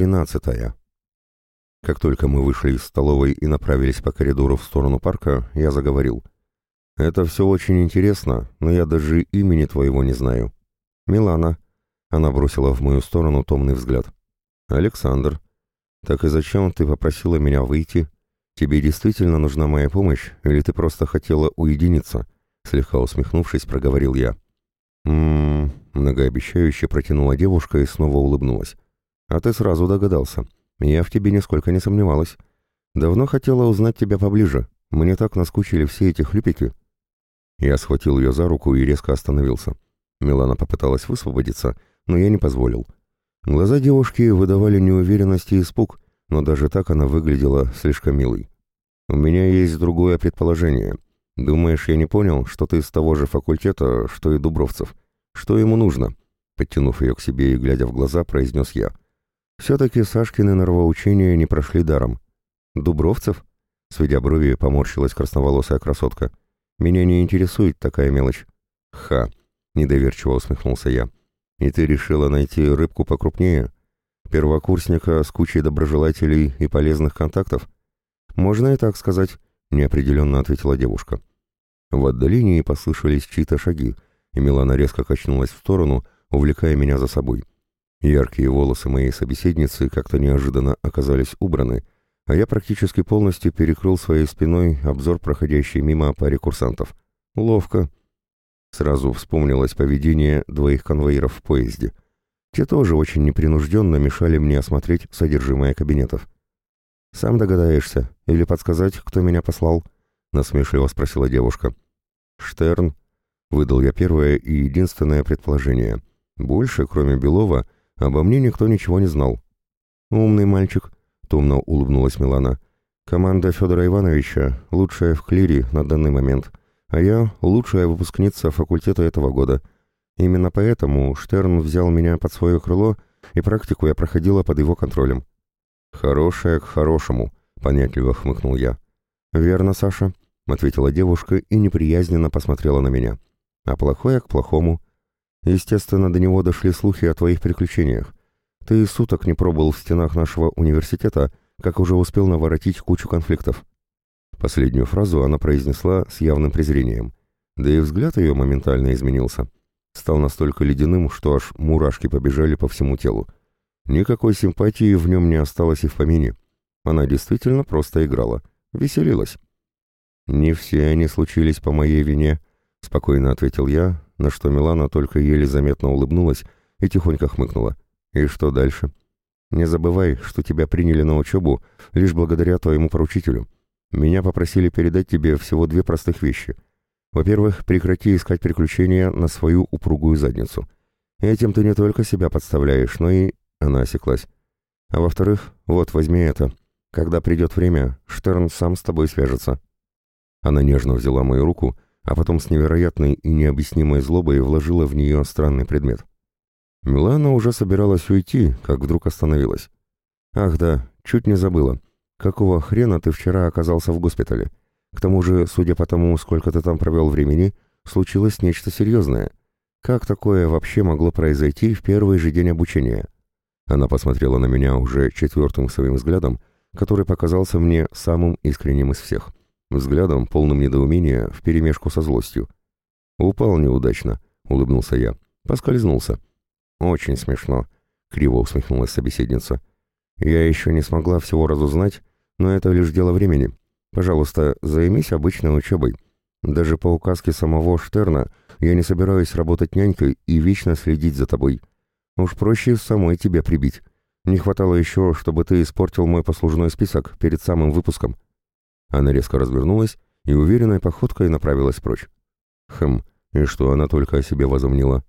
Тринадцатая. Как только мы вышли из столовой и направились по коридору в сторону парка, я заговорил. «Это все очень интересно, но я даже имени твоего не знаю». «Милана». Она бросила в мою сторону томный взгляд. «Александр. Так и зачем ты попросила меня выйти? Тебе действительно нужна моя помощь, или ты просто хотела уединиться?» Слегка усмехнувшись, проговорил я. «М-м-м», многообещающе протянула девушка и снова улыбнулась. «А ты сразу догадался. Я в тебе нисколько не сомневалась. Давно хотела узнать тебя поближе. Мне так наскучили все эти хлюпики». Я схватил ее за руку и резко остановился. Милана попыталась высвободиться, но я не позволил. Глаза девушки выдавали неуверенность и испуг, но даже так она выглядела слишком милой. «У меня есть другое предположение. Думаешь, я не понял, что ты из того же факультета, что и Дубровцев? Что ему нужно?» Подтянув ее к себе и глядя в глаза, произнес я. Все-таки Сашкины норовоучения не прошли даром. «Дубровцев?» — сведя брови, поморщилась красноволосая красотка. «Меня не интересует такая мелочь». «Ха!» — недоверчиво усмехнулся я. «И ты решила найти рыбку покрупнее? Первокурсника с кучей доброжелателей и полезных контактов?» «Можно и так сказать», — неопределенно ответила девушка. В отдалении послышались чьи-то шаги, и Милана резко качнулась в сторону, увлекая меня за собой. Яркие волосы моей собеседницы как-то неожиданно оказались убраны, а я практически полностью перекрыл своей спиной обзор проходящей мимо паре курсантов. Ловко. Сразу вспомнилось поведение двоих конвоиров в поезде. Те тоже очень непринужденно мешали мне осмотреть содержимое кабинетов. «Сам догадаешься? Или подсказать, кто меня послал?» — насмешливо спросила девушка. «Штерн», — выдал я первое и единственное предположение. Больше, кроме Белова, — Обо мне никто ничего не знал. «Умный мальчик», — томно улыбнулась Милана. «Команда Федора Ивановича лучшая в клире на данный момент, а я лучшая выпускница факультета этого года. Именно поэтому Штерн взял меня под свое крыло, и практику я проходила под его контролем». «Хорошее к хорошему», — понятливо хмыкнул я. «Верно, Саша», — ответила девушка и неприязненно посмотрела на меня. «А плохое к плохому. Естественно, до него дошли слухи о твоих приключениях. Ты суток не пробыл в стенах нашего университета, как уже успел наворотить кучу конфликтов». Последнюю фразу она произнесла с явным презрением. Да и взгляд ее моментально изменился. Стал настолько ледяным, что аж мурашки побежали по всему телу. Никакой симпатии в нем не осталось и в помине. Она действительно просто играла, веселилась. «Не все они случились по моей вине», — спокойно ответил я, на что Милана только еле заметно улыбнулась и тихонько хмыкнула. «И что дальше?» «Не забывай, что тебя приняли на учебу лишь благодаря твоему поручителю. Меня попросили передать тебе всего две простых вещи. Во-первых, прекрати искать приключения на свою упругую задницу. Этим ты не только себя подставляешь, но и...» Она осеклась. «А во-вторых, вот, возьми это. Когда придет время, Штерн сам с тобой свяжется». Она нежно взяла мою руку а потом с невероятной и необъяснимой злобой вложила в нее странный предмет. Милана уже собиралась уйти, как вдруг остановилась. «Ах да, чуть не забыла. Какого хрена ты вчера оказался в госпитале? К тому же, судя по тому, сколько ты там провел времени, случилось нечто серьезное. Как такое вообще могло произойти в первый же день обучения?» Она посмотрела на меня уже четвертым своим взглядом, который показался мне самым искренним из всех взглядом, полным недоумения, вперемешку со злостью. «Упал неудачно», — улыбнулся я. «Поскользнулся». «Очень смешно», — криво усмехнулась собеседница. «Я еще не смогла всего разузнать, но это лишь дело времени. Пожалуйста, займись обычной учебой. Даже по указке самого Штерна я не собираюсь работать нянькой и вечно следить за тобой. Уж проще самой тебя прибить. Не хватало еще, чтобы ты испортил мой послужной список перед самым выпуском». Она резко развернулась и уверенной походкой направилась прочь. Хм, и что она только о себе возомнила?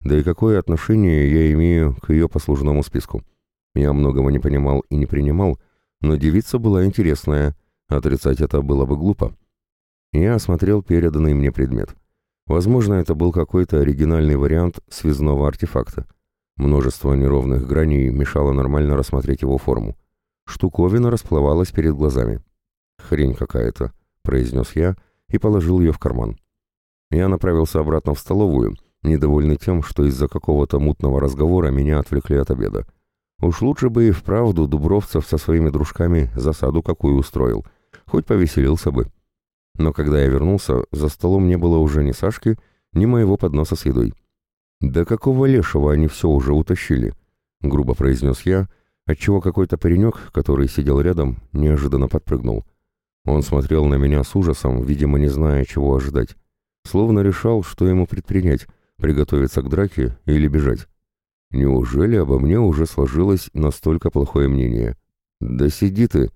Да и какое отношение я имею к ее послужному списку? Я многого не понимал и не принимал, но девица была интересная, отрицать это было бы глупо. Я осмотрел переданный мне предмет. Возможно, это был какой-то оригинальный вариант связного артефакта. Множество неровных граней мешало нормально рассмотреть его форму. Штуковина расплывалась перед глазами. «Хрень какая-то», — произнес я и положил ее в карман. Я направился обратно в столовую, недовольный тем, что из-за какого-то мутного разговора меня отвлекли от обеда. Уж лучше бы и вправду Дубровцев со своими дружками засаду какую устроил, хоть повеселился бы. Но когда я вернулся, за столом не было уже ни Сашки, ни моего подноса с едой. «Да какого лешего они все уже утащили?» — грубо произнес я, отчего какой-то паренек, который сидел рядом, неожиданно подпрыгнул. Он смотрел на меня с ужасом, видимо, не зная, чего ожидать. Словно решал, что ему предпринять, приготовиться к драке или бежать. Неужели обо мне уже сложилось настолько плохое мнение? «Да сиди ты!»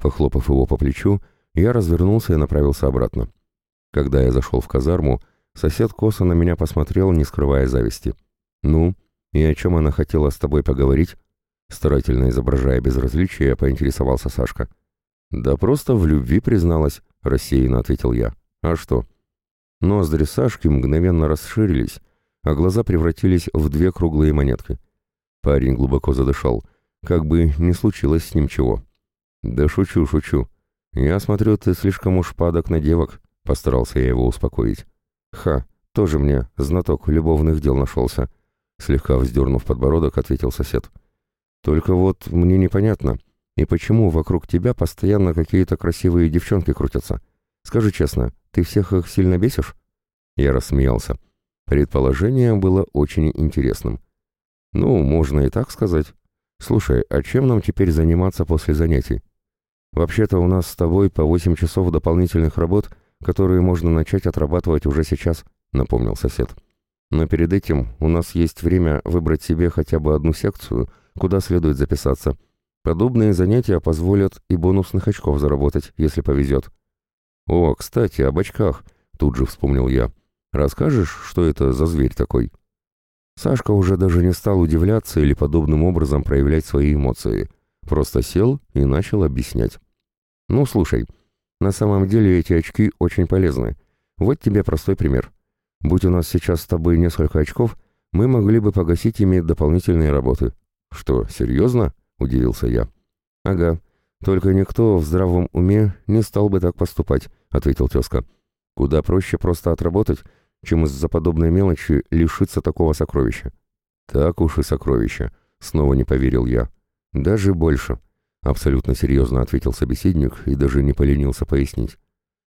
Похлопав его по плечу, я развернулся и направился обратно. Когда я зашел в казарму, сосед косо на меня посмотрел, не скрывая зависти. «Ну, и о чем она хотела с тобой поговорить?» Старательно изображая безразличие, поинтересовался Сашка. «Да просто в любви призналась», — рассеянно ответил я. «А что?» Ноздри Сашки мгновенно расширились, а глаза превратились в две круглые монетки. Парень глубоко задышал, как бы не случилось с ним чего. «Да шучу, шучу. Я смотрю, ты слишком уж падок на девок», — постарался я его успокоить. «Ха, тоже мне знаток любовных дел нашелся», — слегка вздернув подбородок, ответил сосед. «Только вот мне непонятно, и почему вокруг тебя постоянно какие-то красивые девчонки крутятся? Скажи честно, ты всех их сильно бесишь?» Я рассмеялся. Предположение было очень интересным. «Ну, можно и так сказать. Слушай, а чем нам теперь заниматься после занятий? Вообще-то у нас с тобой по восемь часов дополнительных работ, которые можно начать отрабатывать уже сейчас», — напомнил сосед. «Но перед этим у нас есть время выбрать себе хотя бы одну секцию, куда следует записаться. Подобные занятия позволят и бонусных очков заработать, если повезет». «О, кстати, об очках», — тут же вспомнил я. Расскажешь, что это за зверь такой?» Сашка уже даже не стал удивляться или подобным образом проявлять свои эмоции. Просто сел и начал объяснять. «Ну, слушай, на самом деле эти очки очень полезны. Вот тебе простой пример. Будь у нас сейчас с тобой несколько очков, мы могли бы погасить ими дополнительные работы». «Что, серьезно?» — удивился я. «Ага. Только никто в здравом уме не стал бы так поступать», — ответил тезка. «Куда проще просто отработать, чем из-за подобной мелочи лишиться такого сокровища. Так уж и сокровища, снова не поверил я. Даже больше, абсолютно серьезно ответил собеседник и даже не поленился пояснить.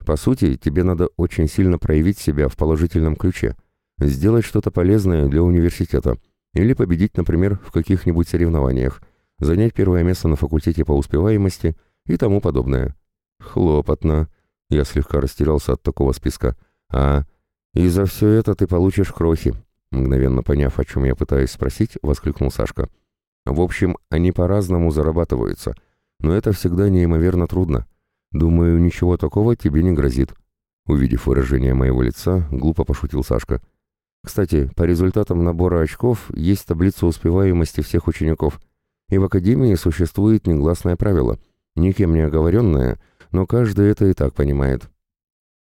По сути, тебе надо очень сильно проявить себя в положительном ключе, сделать что-то полезное для университета или победить, например, в каких-нибудь соревнованиях, занять первое место на факультете по успеваемости и тому подобное. Хлопотно. Я слегка растерялся от такого списка. А «И за все это ты получишь крохи», — мгновенно поняв, о чем я пытаюсь спросить, воскликнул Сашка. «В общем, они по-разному зарабатываются, но это всегда неимоверно трудно. Думаю, ничего такого тебе не грозит». Увидев выражение моего лица, глупо пошутил Сашка. «Кстати, по результатам набора очков есть таблица успеваемости всех учеников, и в Академии существует негласное правило, никем не оговоренное, но каждый это и так понимает».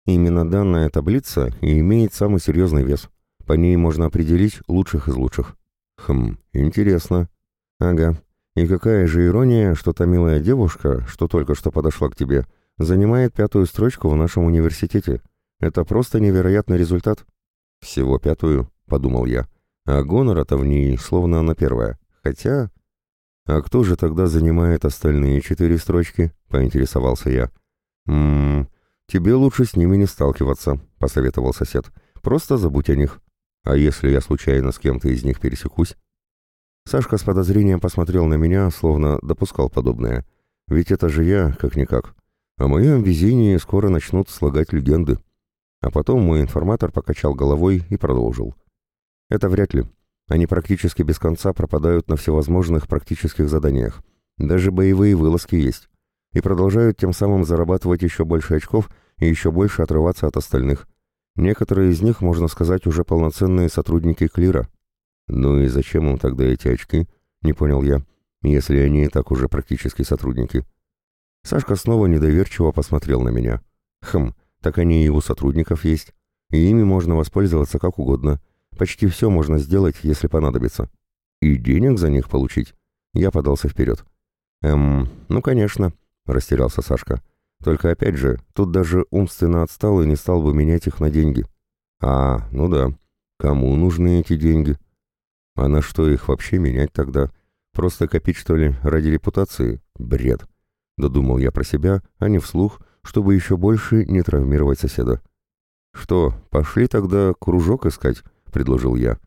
Именно данная таблица и имеет самый серьезный вес. По ней можно определить лучших из лучших. Хм, интересно. Ага. И какая же ирония, что та милая девушка, что только что подошла к тебе, занимает пятую строчку в нашем университете. Это просто невероятный результат. Всего пятую, подумал я. А гонора-то в ней словно она первая. Хотя... А кто же тогда занимает остальные четыре строчки? Поинтересовался я. Ммм... «Тебе лучше с ними не сталкиваться», — посоветовал сосед. «Просто забудь о них. А если я случайно с кем-то из них пересекусь?» Сашка с подозрением посмотрел на меня, словно допускал подобное. «Ведь это же я, как-никак. О моем везении скоро начнут слагать легенды». А потом мой информатор покачал головой и продолжил. «Это вряд ли. Они практически без конца пропадают на всевозможных практических заданиях. Даже боевые вылазки есть и продолжают тем самым зарабатывать еще больше очков и еще больше отрываться от остальных. Некоторые из них, можно сказать, уже полноценные сотрудники Клира. Ну и зачем им тогда эти очки, не понял я, если они и так уже практически сотрудники. Сашка снова недоверчиво посмотрел на меня. Хм, так они и у сотрудников есть, и ими можно воспользоваться как угодно. Почти все можно сделать, если понадобится. И денег за них получить. Я подался вперед. Эм, ну конечно. — растерялся Сашка. «Только опять же, тут даже умственно отсталый не стал бы менять их на деньги». «А, ну да. Кому нужны эти деньги?» «А на что их вообще менять тогда?» Просто копить, что ли, ради репутации? Бред. Додумал я про себя, а не вслух, чтобы еще больше не травмировать соседа. «Что, пошли тогда кружок искать?» — предложил я.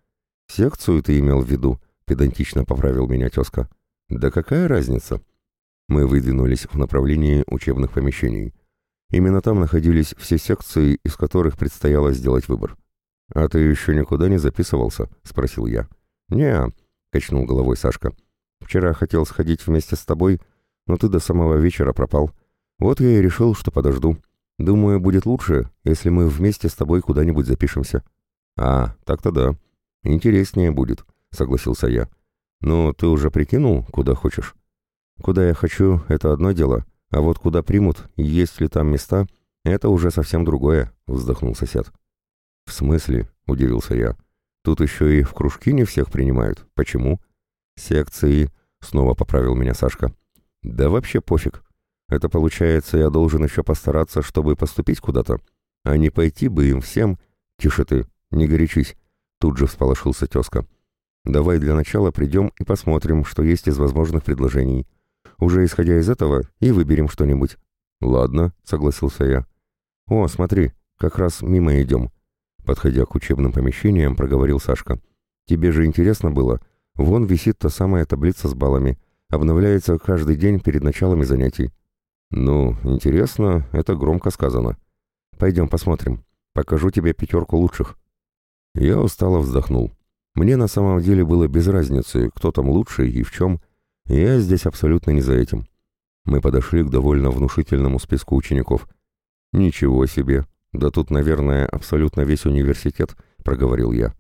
«Секцию ты имел в виду?» — педантично поправил меня тезка. «Да какая разница?» Мы выдвинулись в направлении учебных помещений. Именно там находились все секции, из которых предстояло сделать выбор. «А ты еще никуда не записывался?» — спросил я. «Не-а», качнул головой Сашка. «Вчера хотел сходить вместе с тобой, но ты до самого вечера пропал. Вот я и решил, что подожду. Думаю, будет лучше, если мы вместе с тобой куда-нибудь запишемся». «А, так-то да. Интереснее будет», — согласился я. «Ну, ты уже прикинул, куда хочешь?» «Куда я хочу, это одно дело, а вот куда примут, есть ли там места, это уже совсем другое», — вздохнул сосед. «В смысле?» — удивился я. «Тут еще и в кружки не всех принимают. Почему?» «Секции», — снова поправил меня Сашка. «Да вообще пофиг. Это получается, я должен еще постараться, чтобы поступить куда-то, а не пойти бы им всем...» «Тише ты, не горячись», — тут же всполошился тезка. «Давай для начала придем и посмотрим, что есть из возможных предложений. Уже исходя из этого и выберем что-нибудь». «Ладно», — согласился я. «О, смотри, как раз мимо идем», — подходя к учебным помещениям, проговорил Сашка. «Тебе же интересно было? Вон висит та самая таблица с баллами. Обновляется каждый день перед началами занятий». «Ну, интересно, это громко сказано. Пойдем посмотрим. Покажу тебе пятерку лучших». Я устало вздохнул. Мне на самом деле было без разницы, кто там лучше и в чем. Я здесь абсолютно не за этим. Мы подошли к довольно внушительному списку учеников. «Ничего себе! Да тут, наверное, абсолютно весь университет», — проговорил я.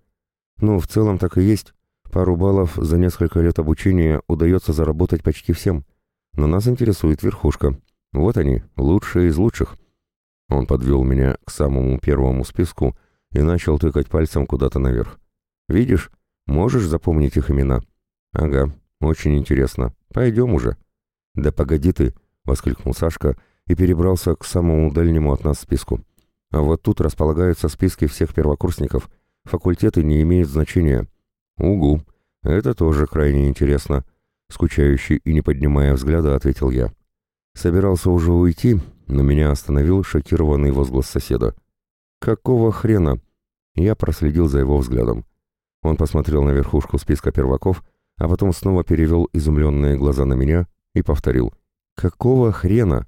«Ну, в целом так и есть. Пару баллов за несколько лет обучения удается заработать почти всем. Но нас интересует верхушка. Вот они, лучшие из лучших». Он подвел меня к самому первому списку и начал тыкать пальцем куда-то наверх. «Видишь? Можешь запомнить их имена?» «Ага, очень интересно. Пойдем уже». «Да погоди ты!» — воскликнул Сашка и перебрался к самому дальнему от нас списку. «А вот тут располагаются списки всех первокурсников. Факультеты не имеют значения». «Угу. Это тоже крайне интересно», — скучающий и не поднимая взгляда, ответил я. Собирался уже уйти, но меня остановил шокированный возглас соседа. «Какого хрена?» Я проследил за его взглядом. Он посмотрел на верхушку списка перваков, а потом снова перевел изумленные глаза на меня и повторил. «Какого хрена?»